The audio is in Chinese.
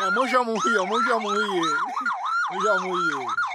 哎，没想没有，没想没有，没想没有。